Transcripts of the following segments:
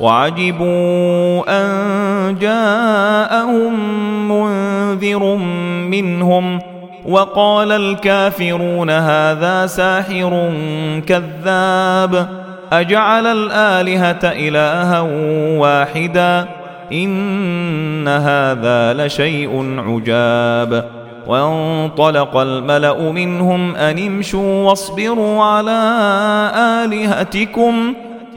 وعجبوا أن جاءهم منذر منهم وقال الكافرون هذا ساحر كذاب أجعل الآلهة إلها واحدا إن هذا لشيء عجاب وانطلق الملأ منهم أن امشوا واصبروا على آلهتكم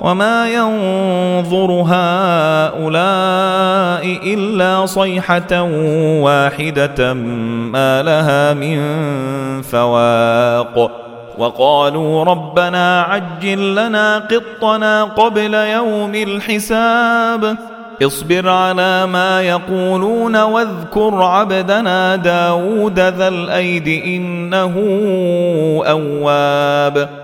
وما ينظر هؤلاء إلا صيحة واحدة ما لها من فواق. وقالوا ربنا عجل لنا قطنا قبل يوم الحساب. اصبر على ما يقولون واذكر عبدنا داود ذا الأيد إنه أواب.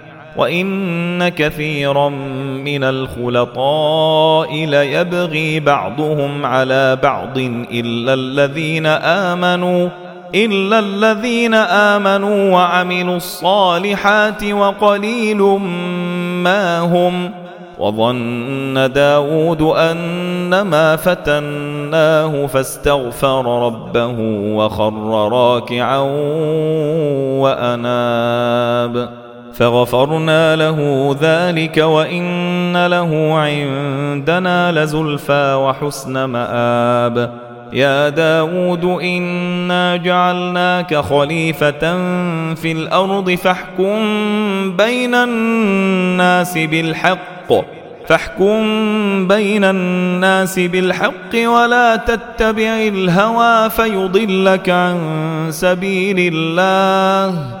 وإن كثيرا من الخلطاء ليبغي بعضهم على بعض إلا الذين آمنوا إلا الذين آمنوا وعملوا الصالحات وقليل ما هم. وظن داود أنما فتناه فاستغفر ربه وخر راكعا وأناب. فغفرنا له ذلك وإن له عندنا لزلفى وحسن مآب. يا داود إنا جعلناك خليفة في الأرض فاحكم بين الناس بالحق. فاحكم بين الناس بالحق ولا تتبع الهوى فيضلك عن سبيل الله.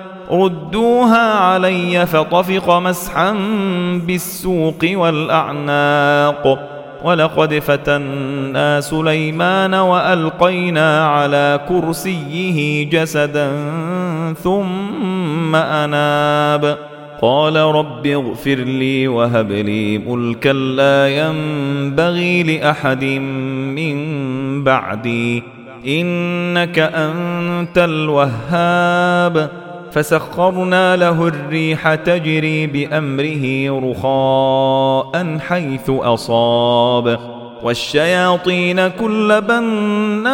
ردوها علي فطفق مسحا بالسوق والأعناق. ولقد فتنا سليمان وألقينا على كرسيه جسدا ثم أناب. قال رب اغفر لي وهب لي ملكا لا ينبغي لأحد من بعدي. إنك أنت الوهاب. فسخرنا له الريح تجري بأمره رخاء حيث أصاب. والشياطين كل بناء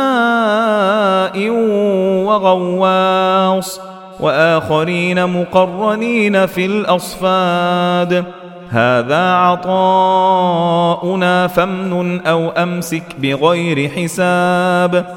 وغواص. وآخرين مقرنين في الأصفاد. هذا عطاؤنا فامنن أو أمسك بغير حساب.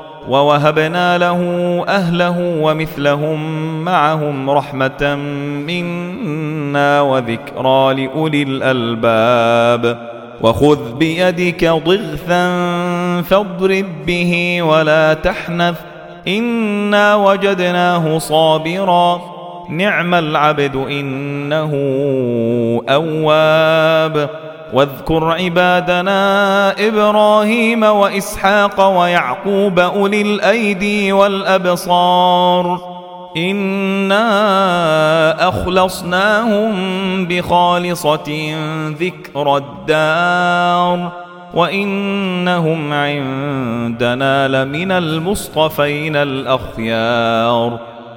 ووهبنا له أهله ومثلهم معهم رحمة منا وذكرى لأولي الألباب. وخذ بيدك ضغثا فاضرب به ولا تحنث إنا وجدناه صابرا. نعم العبد إنه أواب. واذكر عبادنا إبراهيم وإسحاق ويعقوب أولي الأيدي والأبصار إنا أخلصناهم بخالصة ذكر الدار وإنهم عندنا لمن المصطفين الأخيار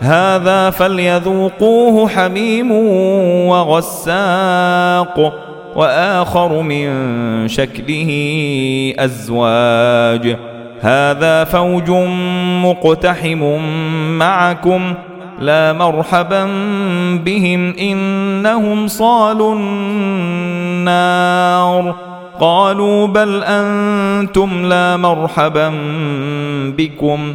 هذا فليذوقوه حميم وغساق وآخر من شكله أزواج. هذا فوج مقتحم معكم لا مرحبا بهم إنهم صالوا النار. قالوا بل أنتم لا مرحبا بكم.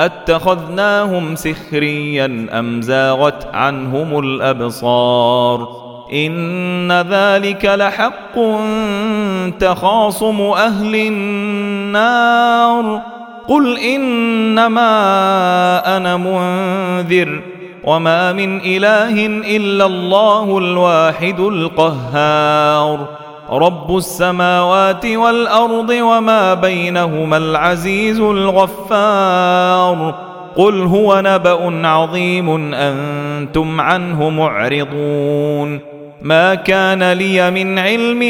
اتخذناهم سخريا ام زاغت عنهم الابصار ان ذلك لحق تخاصم أهل النار قل انما أنا منذر وما من اله الا الله الواحد القهار رب السماوات والأرض وما بينهما العزيز الغفار. قل هو نبأ عظيم أنتم عنه معرضون. ما كان لي من علم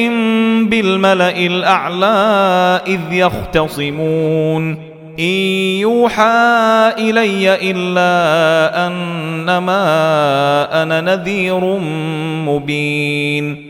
بالملأ الأعلى إذ يختصمون. إن يوحى إلي إلا أنما أنا نذير مبين.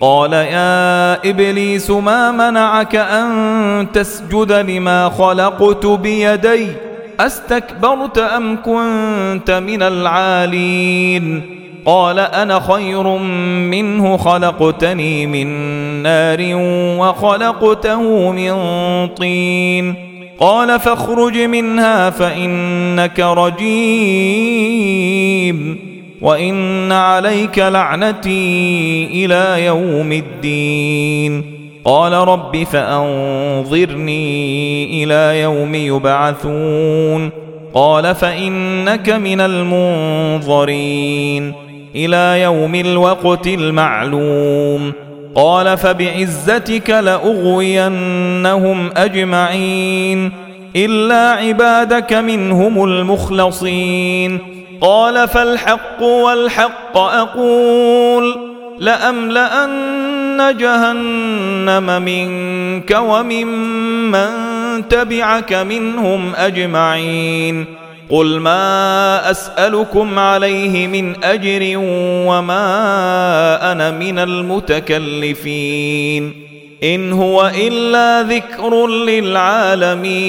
قال يا إبليس ما منعك أن تسجد لما خلقت بيدي؟ أستكبرت أم كنت من العالين؟ قال أنا خير منه خلقتني من نار وخلقته من طين. قال فاخرج منها فإنك رجيم. وان عليك لعنتي إلى يوم الدين. قال رب فانظرني إلى يوم يبعثون. قال فانك من المنظرين. إلى يوم الوقت المعلوم. قال فبعزتك لاغوينهم اجمعين. الا عبادك منهم المخلصين. قال فالحق والحق أقول لأملأن جهنم منك وممن تبعك منهم أجمعين قل ما أسألكم عليه من أجر وما أنا من المتكلفين إن هو إلا ذكر للعالمين